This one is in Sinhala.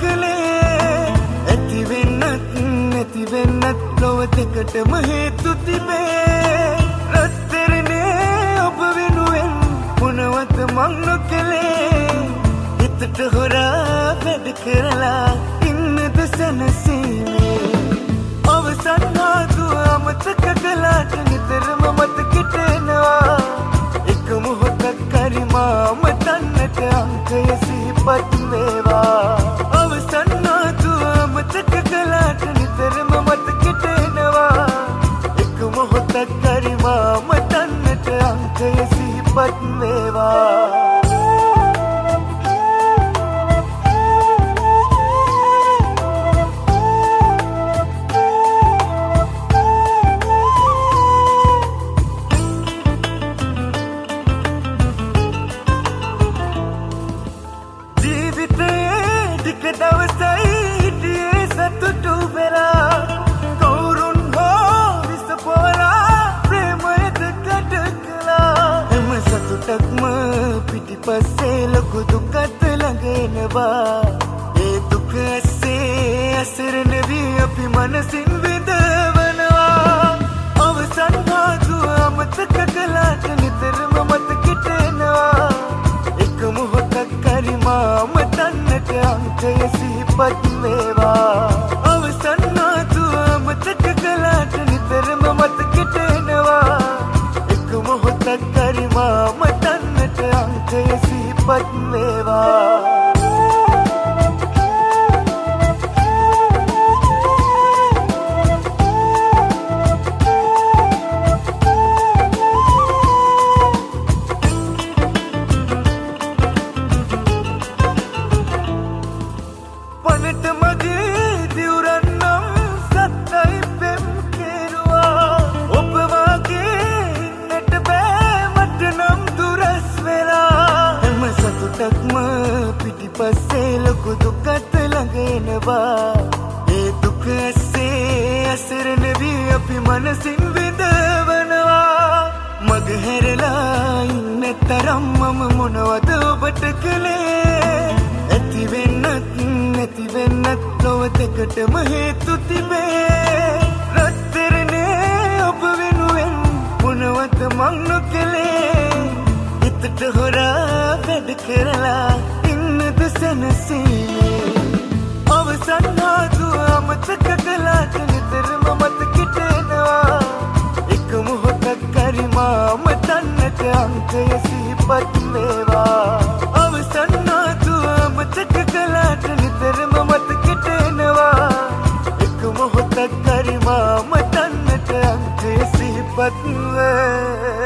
කළේ? ඇති වෙන්නත් නැති වෙන්නත් ලොව දෙකටම හේතු තිබේ. රත්තරනේ ඔබ වෙනුවෙන් මොනවත මං නොකළේ? හිතට හොරා වැඩ කරලා ඉන්නද සැනසීමේ? අවසන් ආදුව අමතක කලාට නිතරම මතකට එනවා. එක මොහොතක් හරි මාම තන්නට අංකය සිහිපත් වේවා අවසන් ආදුව අමතක කලාට නිතරම මතකට එනවා එක මොහොතක් හරි මාම තන්නට අංකය සිහිපත් වේවා ළඟෙනවා ඒ දුක ඇස්සේ අසරණ වී අපි මනසින් විඳවනවා. අවසන් හාදුව අමතක කලාට නිතරම මතකට එනවා එක මොහොතක් හරි මාම තන්නට අංකය සිහිපත් වේවා. අවසන් නාතුව මතක කලාට නිතරම මතකට එනවා එක මොහොතක් හරි මාම තන්නට අංකය සිහිපත් වේවා. සතුටක්ම පිටිපස්සේ ලොකු දුකත් ළඟෙනවා ඒ දුක ඇස්සේ අසරණ වී අපි මනසින් විඳවනවා. මග හැරලා ඉන්න තරම් මම මොනවද ඔබට කළේ? ඇති වෙන්නත් නැති වෙන්නත් ලොව දෙකටම හේතු තිබේ. රත්තරනේ ඔබ වෙනුවෙන් මොනවත මං නොකළේ? හිතට හොරා වැඩ කරලා ඉන්නද සැනසීමේ අවසන් ආදුව අමතක කලාට නිතරම මතකට එනවා එක මොහොතක් හරි මාම තන්නට අංකය සිහිපත් වේවා අවසන් ආදුව අමතක කලාට නිතරම මතකට එනවා එක මොහොතක් හරි මාම තන්නට අංකය සිහිපත් වේවා